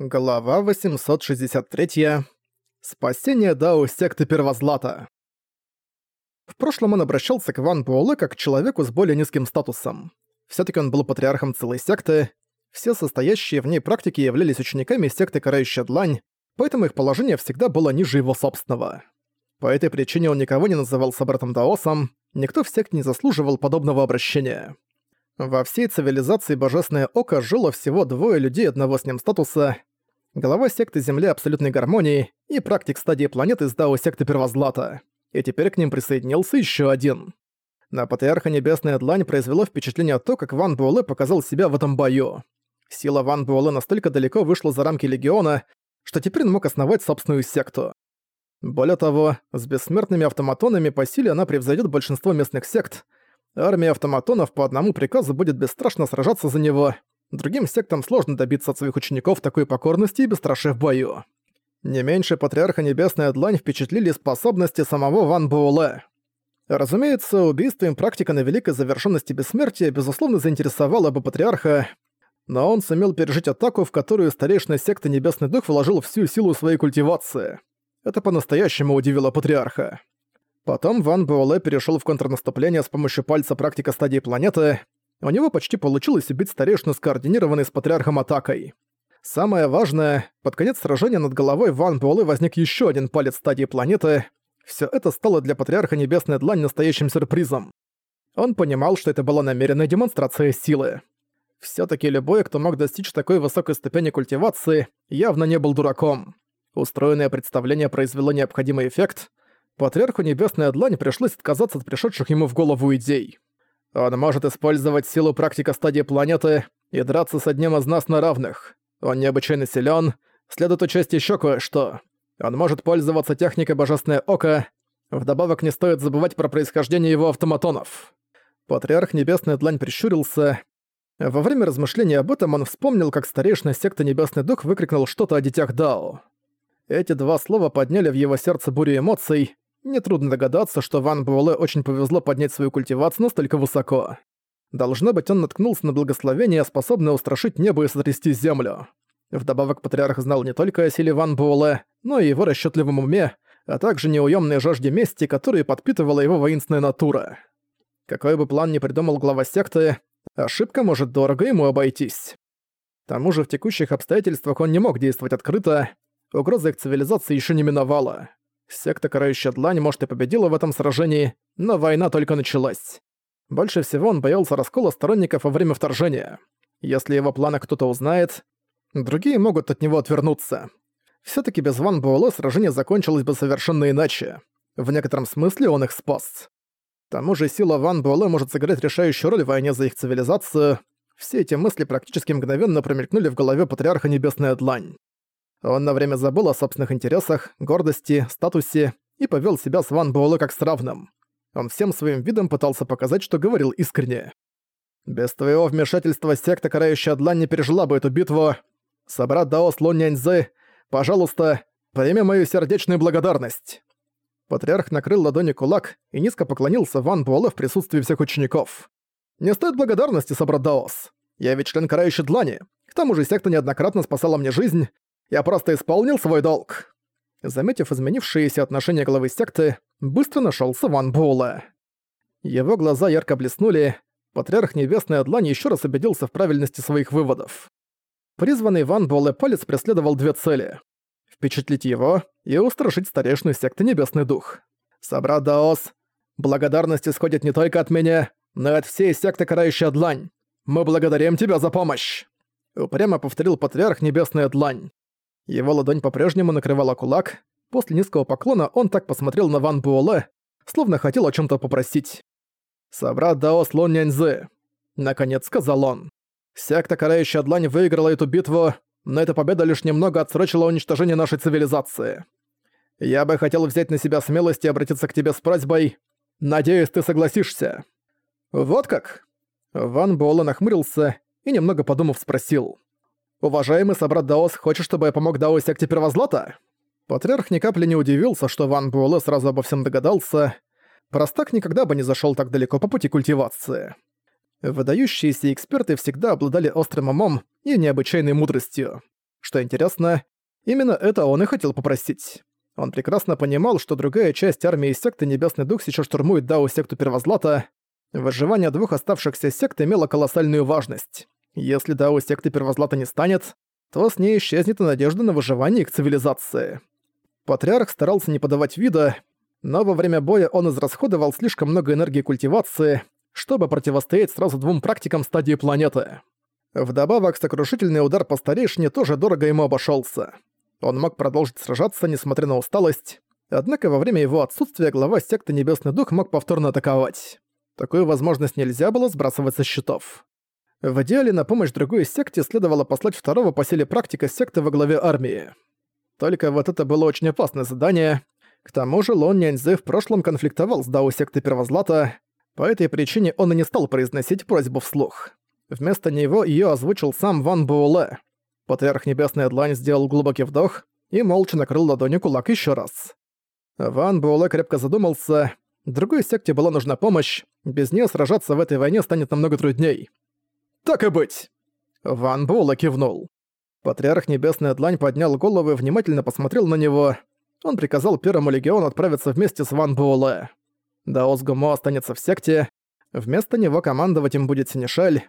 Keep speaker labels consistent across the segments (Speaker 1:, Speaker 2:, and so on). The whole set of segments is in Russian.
Speaker 1: Глава 863. Спасение Дао секты Первозлата. В прошлом он обращался к Ван Буэлэ как к человеку с более низким статусом. все таки он был патриархом целой секты, все состоящие в ней практики являлись учениками секты Карающая Длань, поэтому их положение всегда было ниже его собственного. По этой причине он никого не называл собратом Даосом, никто в секте не заслуживал подобного обращения. Во всей цивилизации Божественное Око жило всего двое людей одного с ним статуса, глава секты Земли Абсолютной Гармонии и практик стадии планеты из Дао секты Первозлата. И теперь к ним присоединился еще один. На Патриарха Небесная Длань произвело впечатление то, как Ван Буэлэ показал себя в этом бою. Сила Ван Буэлэ настолько далеко вышла за рамки Легиона, что теперь он мог основать собственную секту. Более того, с бессмертными автоматонами по силе она превзойдет большинство местных сект. Армия автоматонов по одному приказу будет бесстрашно сражаться за него, Другим сектам сложно добиться от своих учеников такой покорности и бесстрашия в бою. Не меньше Патриарха Небесная Длань впечатлили способности самого Ван Буэлэ. Разумеется, убийство им практика на великой завершенности бессмертия безусловно заинтересовало бы Патриарха, но он сумел пережить атаку, в которую старейшина секты Небесный Дух вложил всю силу своей культивации. Это по-настоящему удивило Патриарха. Потом Ван Буэлэ перешел в контрнаступление с помощью пальца практика стадии планеты, у него почти получилось убить старейшину скоординированной с патриархом атакой. Самое важное, под конец сражения над головой Ван Буэлэ возник еще один палец стадии планеты. Все это стало для патриарха Небесная Длань настоящим сюрпризом. Он понимал, что это была намеренная демонстрация силы. все таки любой, кто мог достичь такой высокой ступени культивации, явно не был дураком. Устроенное представление произвело необходимый эффект. Патриарху Небесная Длань пришлось отказаться от пришедших ему в голову идей. Он может использовать силу практика стадии планеты и драться с одним из нас на равных. Он необычайно силен. Следует учесть еще кое-что. Он может пользоваться техникой Божественное Око. Вдобавок не стоит забывать про происхождение его автоматонов. Патриарх Небесная Длань прищурился. Во время размышления об этом он вспомнил, как старейшина секты Небесный Дух выкрикнул что-то о детях Дао. Эти два слова подняли в его сердце бурю эмоций, Нетрудно догадаться, что Ван Буэлэ очень повезло поднять свою культивацию настолько высоко. Должно быть, он наткнулся на благословение, способное устрашить небо и сотрясти землю. Вдобавок, Патриарх знал не только о силе Ван Буэлэ, но и его расчетливом уме, а также неуемной жажде мести, которую подпитывала его воинственная натура. Какой бы план ни придумал глава секты, ошибка может дорого ему обойтись. К тому же в текущих обстоятельствах он не мог действовать открыто, угроза их цивилизации еще не миновала. Секта Карающая Длань, может, и победила в этом сражении, но война только началась. Больше всего он боялся раскола сторонников во время вторжения. Если его планы кто-то узнает, другие могут от него отвернуться. все таки без Ван Буэлэ сражение закончилось бы совершенно иначе. В некотором смысле он их спас. К тому же сила Ван Буэлэ может сыграть решающую роль в войне за их цивилизацию. Все эти мысли практически мгновенно промелькнули в голове Патриарха Небесная Длань. Он на время забыл о собственных интересах, гордости, статусе и повел себя с Ван Буэлэ как с равным. Он всем своим видом пытался показать, что говорил искренне. «Без твоего вмешательства секта Карающая Длань не пережила бы эту битву. Собрат Даос Лун Няньзы, пожалуйста, прими мою сердечную благодарность». Патриарх накрыл ладони кулак и низко поклонился Ван Буэлэ в присутствии всех учеников. «Не стоит благодарности, собрат Даос. Я ведь член Карающей Длани. К тому же секта неоднократно спасала мне жизнь, я просто исполнил свой долг». Заметив изменившиеся отношения главы секты, быстро нашелся Ван Буэлэ. Его глаза ярко блеснули, Патриарх Небесной Длань еще раз убедился в правильности своих выводов. Призванный Ван Буэлэ палец преследовал две цели — впечатлить его и устрашить старейшину секты Небесный Дух. «Собрат Даос, благодарность исходит не только от меня, но и от всей секты Карающая Длань. Мы благодарим тебя за помощь!» Упрямо повторил Патриарх Небесная Длань. Его ладонь по-прежнему накрывала кулак. После низкого поклона он так посмотрел на Ван Буэлэ, словно хотел о чем то попросить. «Собрат Дао Слон Няньзы», — наконец сказал он. «Секта Карающая Длань выиграла эту битву, но эта победа лишь немного отсрочила уничтожение нашей цивилизации. Я бы хотел взять на себя смелость и обратиться к тебе с просьбой. Надеюсь, ты согласишься». «Вот как?» Ван Буэлэ нахмурился и, немного подумав, спросил. «Уважаемый собрат Даос хочет, чтобы я помог Дао секте Первозлата?» Патриарх ни капли не удивился, что Ван Буэлэ сразу обо всем догадался. Простак никогда бы не зашел так далеко по пути культивации. Выдающиеся эксперты всегда обладали острым умом и необычайной мудростью. Что интересно, именно это он и хотел попросить. Он прекрасно понимал, что другая часть армии секты Небесный Дух сейчас штурмует Дао-секту Первозлата. Выживание двух оставшихся сект имело колоссальную важность. Если Дао-секты Первозлата не станет, то с ней исчезнет и надежда на выживание их цивилизации. Патриарх старался не подавать вида, но во время боя он израсходовал слишком много энергии культивации, чтобы противостоять сразу двум практикам стадии планеты. Вдобавок, сокрушительный удар по старейшине тоже дорого ему обошелся. Он мог продолжить сражаться, несмотря на усталость, однако во время его отсутствия глава секты Небесный Дух мог повторно атаковать. Такую возможность нельзя было сбрасывать со счетов. В идеале на помощь другой секте следовало послать второго по силе практика секты во главе армии. Только вот это было очень опасное задание. К тому же Лон Няньзы в прошлом конфликтовал с Дао секты Первозлата, по этой причине он и не стал произносить просьбу вслух. Вместо него ее озвучил сам Ван Буэлэ. Патриарх Небесная Длань сделал глубокий вдох и молча накрыл ладонью кулак еще раз. Ван Буэлэ крепко задумался. Другой секте была нужна помощь, без нее сражаться в этой войне станет намного трудней. «Так и быть!» Ван Буэлэ кивнул. Патриарх Небесная Длань поднял голову и внимательно посмотрел на него. Он приказал Первому Легиону отправиться вместе с Ван Буэлэ. Даос Гумо останется в секте, вместо него командовать им будет Синишаль.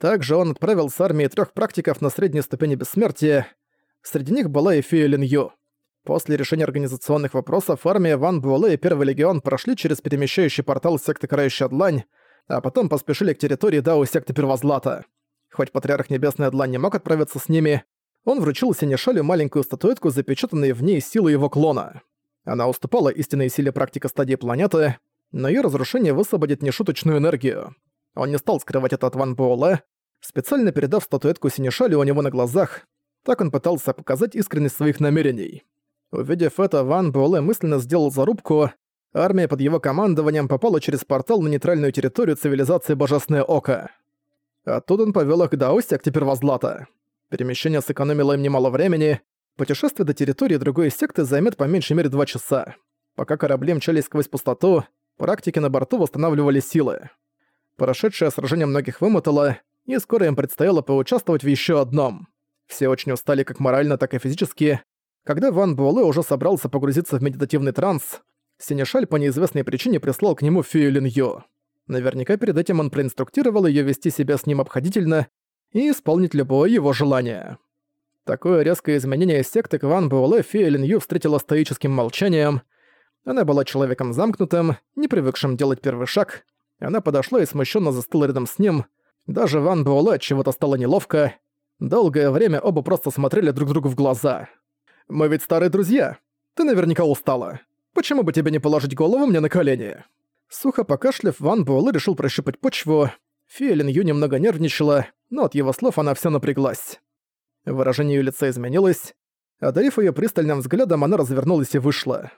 Speaker 1: Также он отправил с армией трех практиков на средней ступени бессмертия. Среди них была и Фия Ю. После решения организационных вопросов армия Ван Буэлэ и Первый Легион прошли через перемещающий портал секты Карающая Длань, а потом поспешили к территории Дао секты Первозлата. Хоть Патриарх Небесная Длань не мог отправиться с ними, он вручил Синишалю маленькую статуэтку, запечатанной в ней силой его клона. Она уступала истинной силе практика стадии планеты, но ее разрушение высвободит нешуточную энергию. Он не стал скрывать это от Ван Буэлэ, специально передав статуэтку Синишали у него на глазах, так он пытался показать искренность своих намерений. Увидев это, Ван Буэлэ мысленно сделал зарубку, армия под его командованием попала через портал на нейтральную территорию цивилизации Божественное Око. Оттуда он повёл их Дао секте Первозлата. Перемещение сэкономило им немало времени, путешествие до территории другой секты займет по меньшей мере два часа. Пока корабли мчались сквозь пустоту, Практики на борту восстанавливали силы. Прошедшее сражение многих вымотало, и скоро им предстояло поучаствовать в еще одном. Все очень устали как морально, так и физически. Когда Ван Буэлэ уже собрался погрузиться в медитативный транс, Синешаль по неизвестной причине прислал к нему Фию Лин Ю. Наверняка перед этим он проинструктировал ее вести себя с ним обходительно и исполнить любое его желание. Такое резкое изменение секты к Ван Буэлэ Фия Лин Ю встретила стоическим молчанием – она была человеком замкнутым, не привыкшим делать первый шаг. Она подошла и смущенно застыла рядом с ним. Даже Ван Буэлэ чего-то стало неловко. Долгое время оба просто смотрели друг другу в глаза. «Мы ведь старые друзья. Ты наверняка устала. Почему бы тебе не положить голову мне на колени?» Сухо покашляв, Ван Буэлэ решил прощупать почву. Фия Лин Ю немного нервничала, но от его слов она вся напряглась. Выражение её лица изменилось. Одарив её пристальным взглядом, она развернулась и вышла.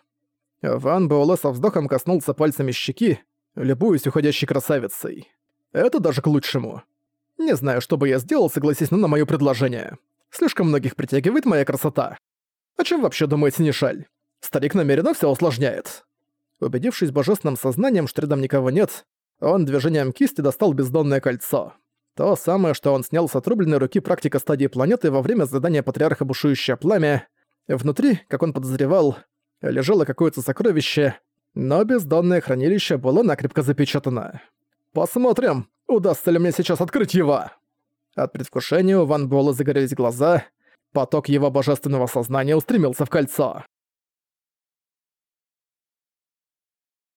Speaker 1: Ван Буэлэ со вздохом коснулся пальцами щеки, любуясь уходящей красавицей. Это даже к лучшему. Не знаю, что бы я сделал, согласись на моё предложение. Слишком многих притягивает моя красота. О чем вообще думает Синишаль? Старик намеренно все усложняет. Убедившись божественным сознанием, что рядом никого нет, он движением кисти достал бездонное кольцо. То самое, что он снял с отрубленной руки практика стадии планеты во время задания Патриарха Бушующее Пламя. Внутри, как он подозревал, лежало какое-то сокровище, но бездонное хранилище было накрепко запечатано. «Посмотрим, удастся ли мне сейчас открыть его!» От предвкушения у Ван Буэлла загорелись глаза, поток его божественного сознания устремился в кольцо.